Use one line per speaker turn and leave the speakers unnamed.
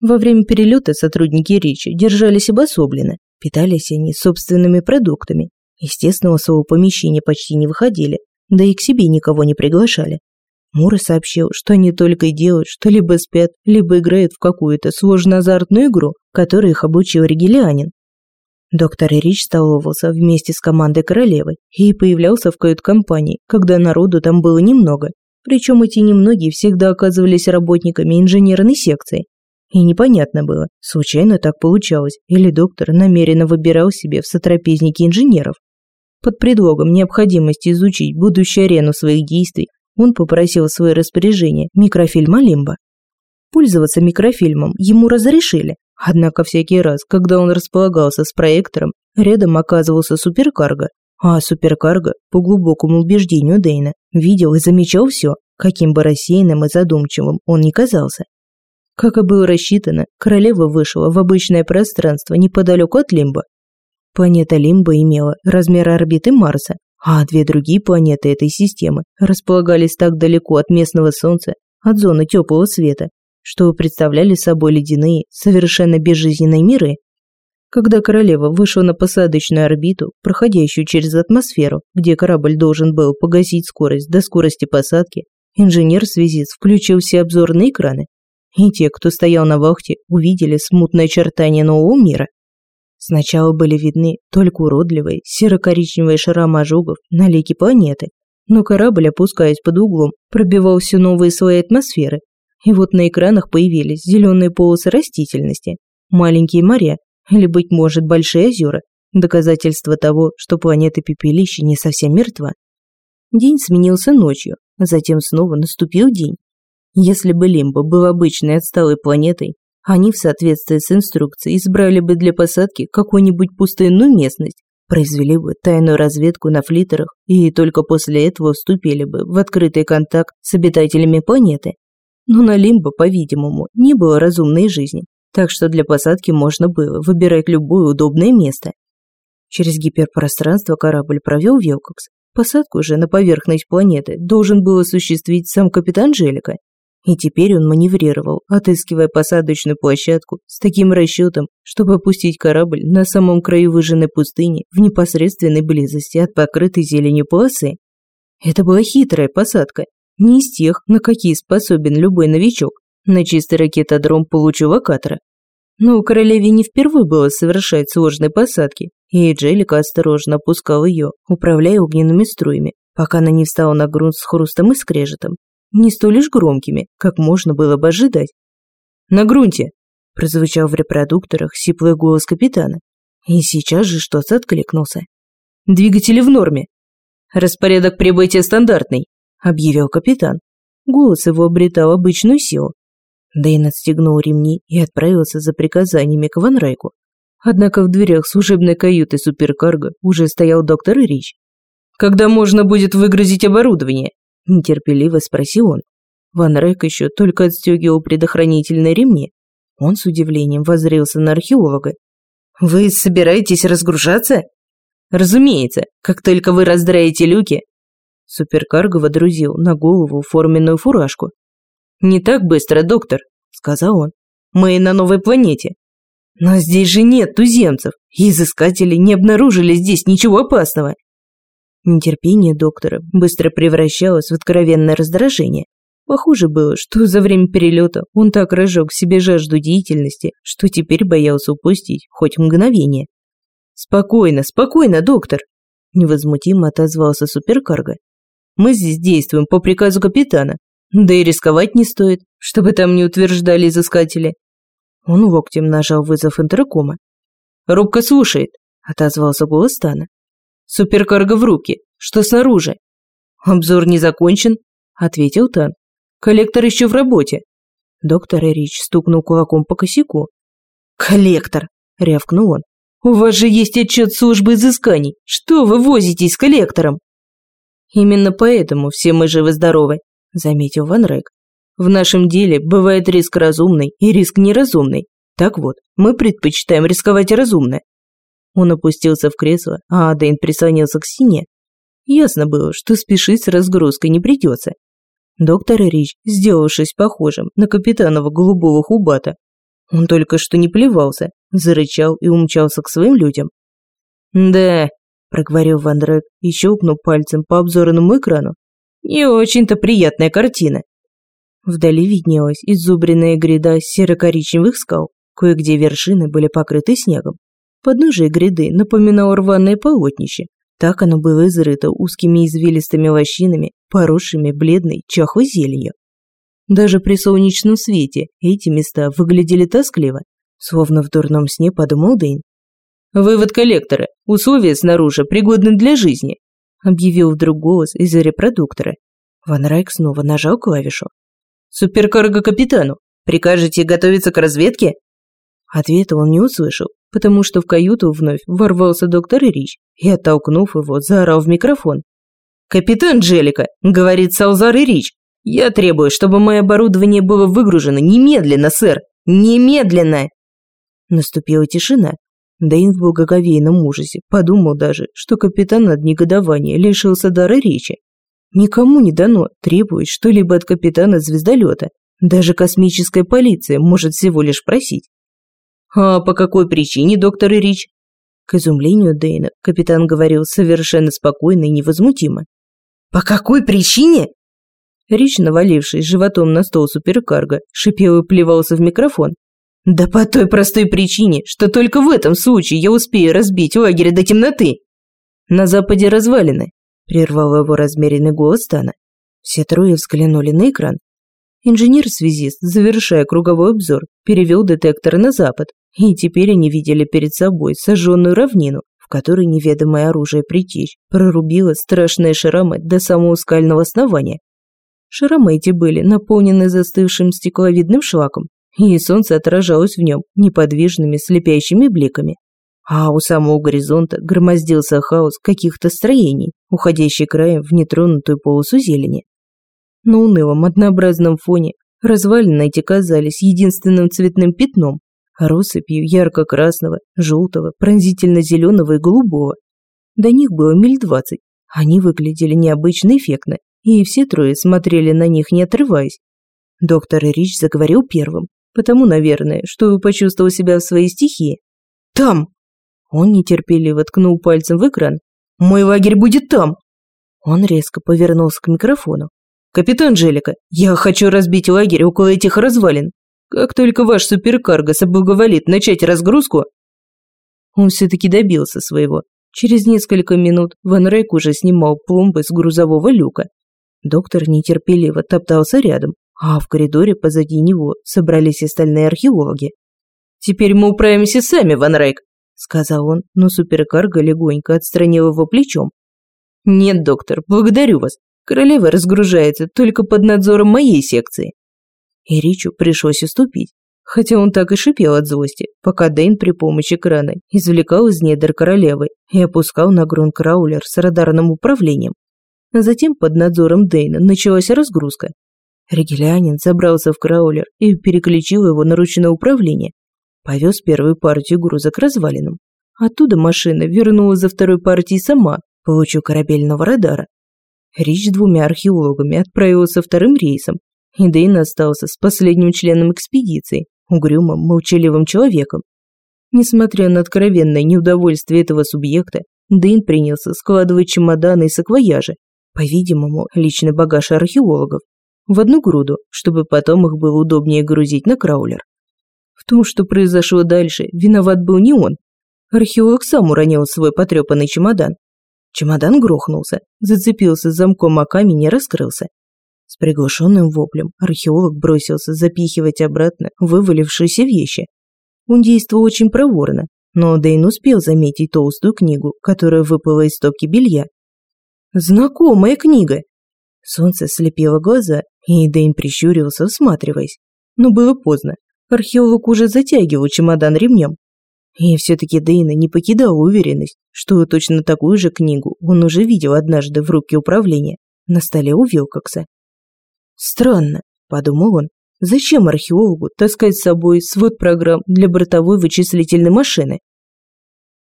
Во время перелета сотрудники Ричи держались обособленно, питались они собственными продуктами. Естественно, своего помещения почти не выходили, да и к себе никого не приглашали. Мура сообщил, что они только и делают, что либо спят, либо играют в какую-то сложную азартную игру, которой их обучил Ригелианин. Доктор Рич столовался вместе с командой королевы и появлялся в кают-компании, когда народу там было немного. Причем эти немногие всегда оказывались работниками инженерной секции, и непонятно было, случайно так получалось, или доктор намеренно выбирал себе в сотрапезники инженеров. Под предлогом необходимости изучить будущую арену своих действий, он попросил в свое распоряжение микрофильм Алимба. Пользоваться микрофильмом ему разрешили, однако всякий раз, когда он располагался с проектором, рядом оказывался суперкарго, а суперкарго, по глубокому убеждению Дейна, видел и замечал все, каким бы рассеянным и задумчивым он ни казался. Как и было рассчитано, королева вышла в обычное пространство неподалеку от Лимба. Планета Лимба имела размер орбиты Марса, а две другие планеты этой системы располагались так далеко от местного Солнца, от зоны теплого света, что представляли собой ледяные, совершенно безжизненные миры. Когда королева вышла на посадочную орбиту, проходящую через атмосферу, где корабль должен был погасить скорость до скорости посадки, инженер-связист включил все обзорные экраны и те, кто стоял на вахте, увидели смутное очертание нового мира. Сначала были видны только уродливые серо-коричневые шрамы ожогов на лике планеты, но корабль, опускаясь под углом, пробивал все новые слои атмосферы, и вот на экранах появились зеленые полосы растительности, маленькие моря или, быть может, большие озера, доказательство того, что планета Пепелище не совсем мертва. День сменился ночью, а затем снова наступил день, если бы Лимбо был обычной отсталой планетой, они в соответствии с инструкцией избрали бы для посадки какую-нибудь пустынную местность, произвели бы тайную разведку на флитерах и только после этого вступили бы в открытый контакт с обитателями планеты. Но на Лимбо, по-видимому, не было разумной жизни, так что для посадки можно было выбирать любое удобное место. Через гиперпространство корабль провел Вилкокс. Посадку же на поверхность планеты должен был осуществить сам капитан Джелика, и теперь он маневрировал, отыскивая посадочную площадку с таким расчетом, чтобы опустить корабль на самом краю выжженной пустыни в непосредственной близости от покрытой зеленью полосы. Это была хитрая посадка, не из тех, на какие способен любой новичок, на чистый ракетодром получу-локатора. Но у королеве не впервые было совершать сложные посадки, и Джелика осторожно опускал ее, управляя огненными струями, пока она не встала на грунт с хрустом и скрежетом, не столь лишь громкими, как можно было бы ожидать. «На грунте!» – прозвучал в репродукторах сиплый голос капитана. И сейчас же что-то откликнулся. «Двигатели в норме!» «Распорядок прибытия стандартный!» – объявил капитан. Голос его обретал обычную силу. Дэйн отстегнул ремни и отправился за приказаниями к Ванрайку. Однако в дверях служебной каюты суперкарго уже стоял доктор Рич. «Когда можно будет выгрузить оборудование?» Нетерпеливо спросил он. Ван Рек еще только отстегивал предохранительные ремни. Он с удивлением воззрелся на археолога. «Вы собираетесь разгружаться?» «Разумеется, как только вы раздраете люки». Суперкарго водрузил на голову форменную фуражку. «Не так быстро, доктор», — сказал он. «Мы на новой планете. Но здесь же нет туземцев, изыскатели не обнаружили здесь ничего опасного. Нетерпение доктора быстро превращалось в откровенное раздражение. Похоже было, что за время перелета он так разжег себе жажду деятельности, что теперь боялся упустить хоть мгновение. «Спокойно, спокойно, доктор!» Невозмутимо отозвался суперкарго. «Мы здесь действуем по приказу капитана. Да и рисковать не стоит, чтобы там не утверждали изыскатели». Он локтем нажал вызов интеркома. «Рубка слушает», – отозвался голос Тана. Суперкарго в руки. Что снаружи? Обзор не закончен, ответил Тан. Коллектор еще в работе. Доктор Рич стукнул кулаком по косяку. «Коллектор!» – рявкнул он. «У вас же есть отчет службы изысканий. Что вы возитесь с коллектором?» «Именно поэтому все мы живы-здоровы», – заметил Ван Рейк. «В нашем деле бывает риск разумный и риск неразумный. Так вот, мы предпочитаем рисковать разумно. Он опустился в кресло, а Дэйн прислонился к стене. Ясно было, что спешить с разгрузкой не придется. Доктор Рич, сделавшись похожим на капитанова голубого хубата, Он только что не плевался, зарычал и умчался к своим людям. «Да», – проговорил Ван Дрек и щелкнул пальцем по обзорному экрану. «Не очень-то приятная картина». Вдали виднелась изубренная гряда серо-коричневых скал, кое-где вершины были покрыты снегом. Подножие гряды напоминало рваное полотнище, так оно было изрыто узкими извилистыми лощинами, поросшими бледной, чахлой зеленью. Даже при солнечном свете эти места выглядели тоскливо, словно в дурном сне подумал Дэйн. «Вывод коллектора. Условия снаружи пригодны для жизни», объявил вдруг голос из-за репродуктора. Ван Райк снова нажал клавишу. «Суперкарго капитану! Прикажете готовиться к разведке?» Ответа он не услышал, потому что в каюту вновь ворвался доктор Рич и, оттолкнув его, заорал в микрофон. «Капитан Джелика!» – говорит Салзар Рич. «Я требую, чтобы мое оборудование было выгружено немедленно, сэр! Немедленно!» Наступила тишина. Дэйн в благоговейном ужасе подумал даже, что капитан от негодования лишился дара речи. Никому не дано требовать что-либо от капитана звездолета. Даже космическая полиция может всего лишь просить. «А по какой причине, доктор Рич?» К изумлению Дэйна капитан говорил совершенно спокойно и невозмутимо. «По какой причине?» Рич, навалившись животом на стол суперкарго, шипел и плевался в микрофон. «Да по той простой причине, что только в этом случае я успею разбить лагерь до темноты!» «На западе развалины», – прервал его размеренный голос Тана. Все трое взглянули на экран. Инженер-связист, завершая круговой обзор, перевел детектор на запад, и теперь они видели перед собой сожженную равнину, в которой неведомое оружие притечь прорубило страшные шрамы до самого скального основания. Шрамы эти были наполнены застывшим стекловидным шлаком, и солнце отражалось в нем неподвижными слепящими бликами. А у самого горизонта громоздился хаос каких-то строений, уходящий краем в нетронутую полосу зелени. На унылом однообразном фоне развалины эти казались единственным цветным пятном, россыпью ярко-красного, желтого, пронзительно-зеленого и голубого. До них было миль двадцать. Они выглядели необычно эффектно, и все трое смотрели на них, не отрываясь. Доктор Рич заговорил первым, потому, наверное, что почувствовал себя в своей стихии. «Там!» Он нетерпеливо ткнул пальцем в экран. «Мой лагерь будет там!» Он резко повернулся к микрофону. «Капитан Джелика, я хочу разбить лагерь около этих развалин. Как только ваш суперкарго соблаговолит начать разгрузку...» Он все-таки добился своего. Через несколько минут Ван Рейк уже снимал пломбы с грузового люка. Доктор нетерпеливо топтался рядом, а в коридоре позади него собрались остальные археологи. «Теперь мы управимся сами, Ван Рейк», — сказал он, но суперкарго легонько отстранил его плечом. «Нет, доктор, благодарю вас. Королева разгружается только под надзором моей секции и Ричу пришлось уступить. Хотя он так и шипел от злости, пока Дэйн при помощи крана извлекал из недр королевы и опускал на грунт краулер с радарным управлением. Затем под надзором Дэйна началась разгрузка. Ригелянин забрался в краулер и переключил его на ручное управление. Повез первую партию груза к развалинам. Оттуда машина вернула за второй партией сама, получив корабельного радара. Рич с двумя археологами отправился вторым рейсом, и Дэйн остался с последним членом экспедиции, угрюмым, молчаливым человеком. Несмотря на откровенное неудовольствие этого субъекта, Дэйн принялся складывать чемоданы и саквояжи, по-видимому, личный багаж археологов, в одну груду, чтобы потом их было удобнее грузить на краулер. В том, что произошло дальше, виноват был не он. Археолог сам уронил свой потрепанный чемодан. Чемодан грохнулся, зацепился замком о камень и раскрылся. С приглушенным воплем археолог бросился запихивать обратно вывалившиеся вещи. Он действовал очень проворно, но Дэйн успел заметить толстую книгу, которая выпала из стопки белья. «Знакомая книга!» Солнце слепило глаза, и Дэйн прищурился, всматриваясь. Но было поздно. Археолог уже затягивал чемодан ремнем. И все-таки Дэйна не покидала уверенность, что точно такую же книгу он уже видел однажды в руке управления на столе у Вилкокса. Странно, подумал он, зачем археологу таскать с собой свод программ для бортовой вычислительной машины?